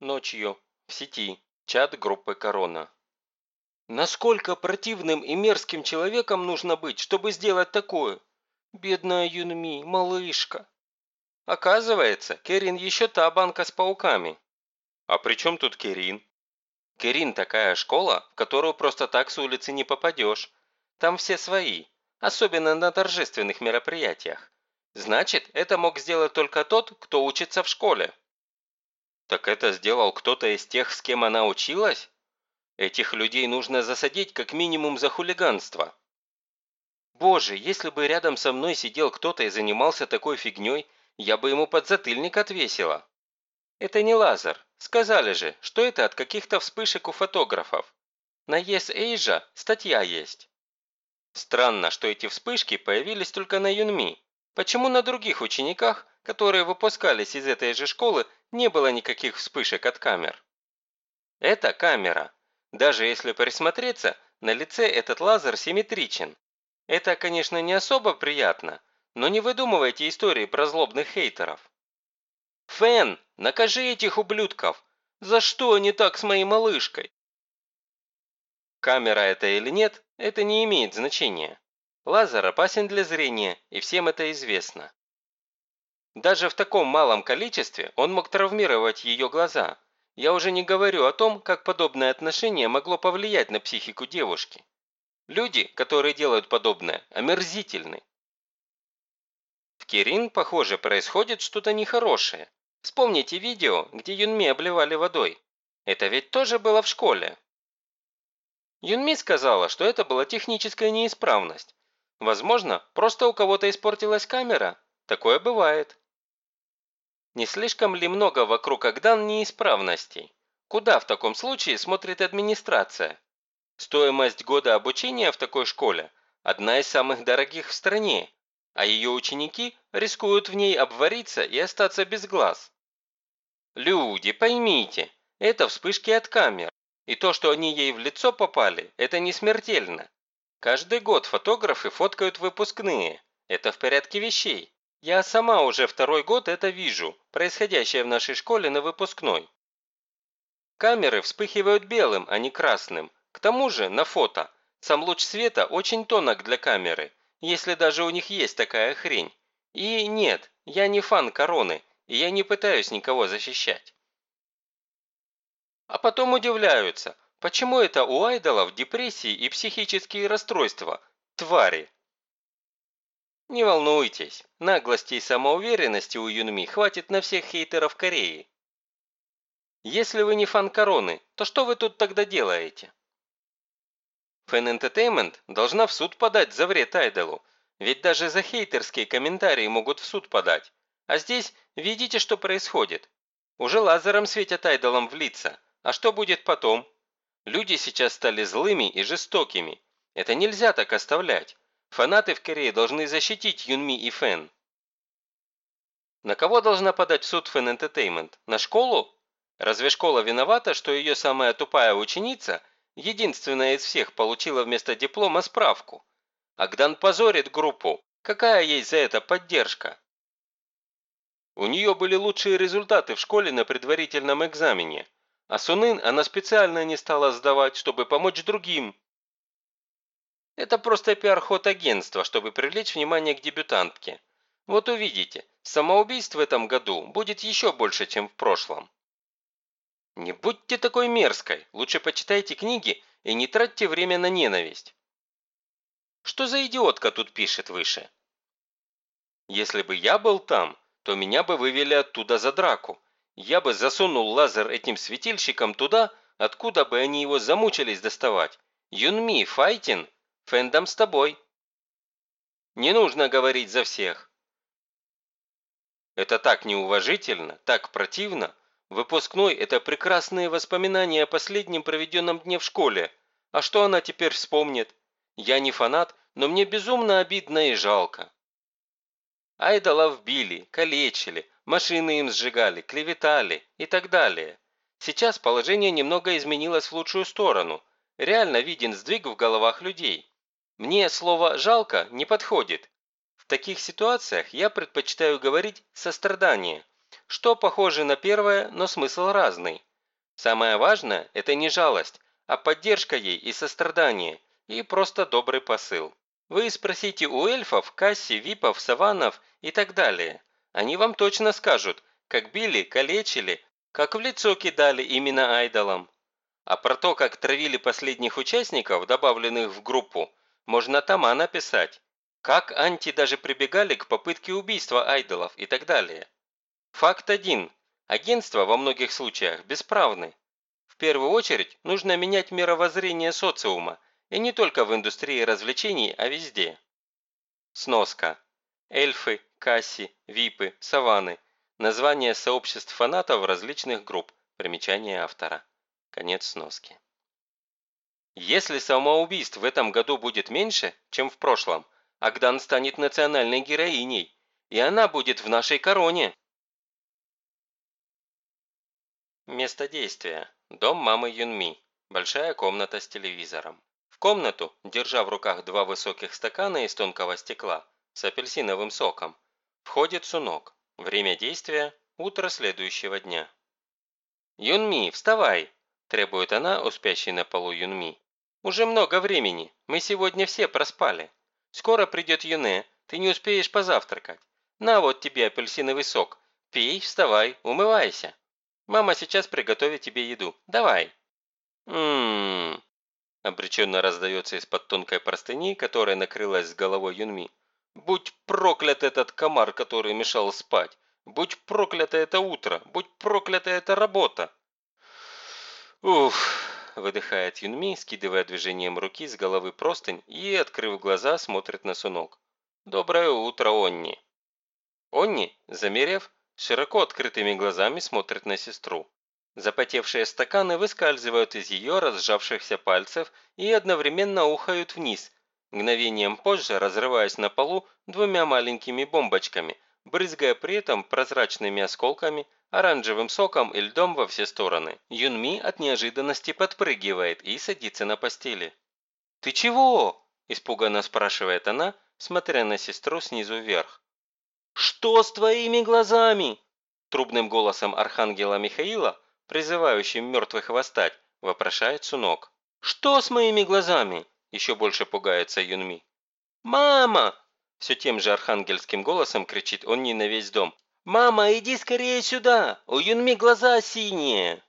Ночью. В сети. Чат группы «Корона». Насколько противным и мерзким человеком нужно быть, чтобы сделать такое? Бедная Юнми, малышка. Оказывается, Керин еще та банка с пауками. А при чем тут Керин? Керин такая школа, в которую просто так с улицы не попадешь. Там все свои, особенно на торжественных мероприятиях. Значит, это мог сделать только тот, кто учится в школе. Так это сделал кто-то из тех, с кем она училась? Этих людей нужно засадить как минимум за хулиганство. Боже, если бы рядом со мной сидел кто-то и занимался такой фигней, я бы ему подзатыльник отвесила. Это не лазер. Сказали же, что это от каких-то вспышек у фотографов. На Yes Asia статья есть. Странно, что эти вспышки появились только на Юнми. Почему на других учениках, которые выпускались из этой же школы, не было никаких вспышек от камер? Это камера. Даже если присмотреться, на лице этот лазер симметричен. Это, конечно, не особо приятно, но не выдумывайте истории про злобных хейтеров. «Фэн, накажи этих ублюдков! За что они так с моей малышкой?» Камера это или нет, это не имеет значения. Лазер опасен для зрения, и всем это известно. Даже в таком малом количестве он мог травмировать ее глаза, я уже не говорю о том, как подобное отношение могло повлиять на психику девушки. Люди, которые делают подобное, омерзительны. В Кирин, похоже, происходит что-то нехорошее. Вспомните видео, где Юнми обливали водой. Это ведь тоже было в школе. Юнми сказала, что это была техническая неисправность. Возможно, просто у кого-то испортилась камера. Такое бывает. Не слишком ли много вокруг Агдан неисправностей? Куда в таком случае смотрит администрация? Стоимость года обучения в такой школе – одна из самых дорогих в стране, а ее ученики рискуют в ней обвариться и остаться без глаз. Люди, поймите, это вспышки от камер, и то, что они ей в лицо попали, это не смертельно. Каждый год фотографы фоткают выпускные, это в порядке вещей. Я сама уже второй год это вижу, происходящее в нашей школе на выпускной. Камеры вспыхивают белым, а не красным. К тому же, на фото, сам луч света очень тонок для камеры, если даже у них есть такая хрень. И нет, я не фан короны, и я не пытаюсь никого защищать. А потом удивляются, почему это у айдолов депрессии и психические расстройства, твари. Не волнуйтесь, наглости и самоуверенности у Юнми хватит на всех хейтеров Кореи. Если вы не фан Короны, то что вы тут тогда делаете? Fan Entertainment должна в суд подать за вред Айдолу, ведь даже за хейтерские комментарии могут в суд подать. А здесь видите, что происходит. Уже лазером светят Айдолам в лица. А что будет потом? Люди сейчас стали злыми и жестокими. Это нельзя так оставлять. Фанаты в Корее должны защитить Юнми и Фэн. На кого должна подать в суд Фэн Entertainment? На школу? Разве школа виновата, что ее самая тупая ученица, единственная из всех, получила вместо диплома справку? Агдан позорит группу. Какая есть за это поддержка? У нее были лучшие результаты в школе на предварительном экзамене. А Сунын она специально не стала сдавать, чтобы помочь другим. Это просто пиар-ход агентства, чтобы привлечь внимание к дебютантке. Вот увидите, самоубийств в этом году будет еще больше, чем в прошлом. Не будьте такой мерзкой, лучше почитайте книги и не тратьте время на ненависть. Что за идиотка тут пишет выше? Если бы я был там, то меня бы вывели оттуда за драку. Я бы засунул лазер этим светильщикам туда, откуда бы они его замучились доставать. Юнми, Файтин Фэндом с тобой. Не нужно говорить за всех. Это так неуважительно, так противно. Выпускной – это прекрасные воспоминания о последнем проведенном дне в школе. А что она теперь вспомнит? Я не фанат, но мне безумно обидно и жалко. Айдолов били, калечили, машины им сжигали, клеветали и так далее. Сейчас положение немного изменилось в лучшую сторону. Реально виден сдвиг в головах людей. Мне слово «жалко» не подходит. В таких ситуациях я предпочитаю говорить «сострадание», что похоже на первое, но смысл разный. Самое важное – это не жалость, а поддержка ей и сострадание, и просто добрый посыл. Вы спросите у эльфов, касси, випов, саванов и так далее. Они вам точно скажут, как били, калечили, как в лицо кидали именно айдолам. А про то, как травили последних участников, добавленных в группу, можно тома написать. Как анти даже прибегали к попытке убийства айдолов и так далее. Факт один. Агентства во многих случаях бесправны. В первую очередь нужно менять мировоззрение социума, и не только в индустрии развлечений, а везде. Сноска. Эльфы, касси, випы, саваны. Название сообществ фанатов различных групп. Примечание автора. Конец сноски. Если самоубийств в этом году будет меньше, чем в прошлом, Агдан станет национальной героиней, и она будет в нашей короне. Место действия. Дом мамы Юнми. Большая комната с телевизором. В комнату, держа в руках два высоких стакана из тонкого стекла с апельсиновым соком, входит Сунок. Время действия – утро следующего дня. «Юнми, вставай!» – требует она у спящей на полу Юнми. «Уже много времени, мы сегодня все проспали. Скоро придет Юне, ты не успеешь позавтракать. На вот тебе апельсиновый сок. Пей, вставай, умывайся. Мама сейчас приготовит тебе еду. Давай!» «Ммм...» Обреченно раздается из-под тонкой простыни, которая накрылась с головой Юнми. «Будь проклят этот комар, который мешал спать! Будь проклято это утро! Будь проклята эта работа!» «Уф!» – выдыхает Юнми, скидывая движением руки с головы простынь и, открыв глаза, смотрит на сунок. «Доброе утро, Онни!» Онни, замерев, широко открытыми глазами смотрит на сестру. Запотевшие стаканы выскальзывают из ее разжавшихся пальцев и одновременно ухают вниз, мгновением позже разрываясь на полу двумя маленькими бомбочками, брызгая при этом прозрачными осколками, оранжевым соком и льдом во все стороны. Юнми от неожиданности подпрыгивает и садится на постели. «Ты чего?» – испуганно спрашивает она, смотря на сестру снизу вверх. «Что с твоими глазами?» Трубным голосом архангела Михаила – призывающим мертвых восстать, вопрошает Сунок. «Что с моими глазами?» – еще больше пугается Юнми. «Мама!» – все тем же архангельским голосом кричит он не на весь дом. «Мама, иди скорее сюда! У Юнми глаза синие!»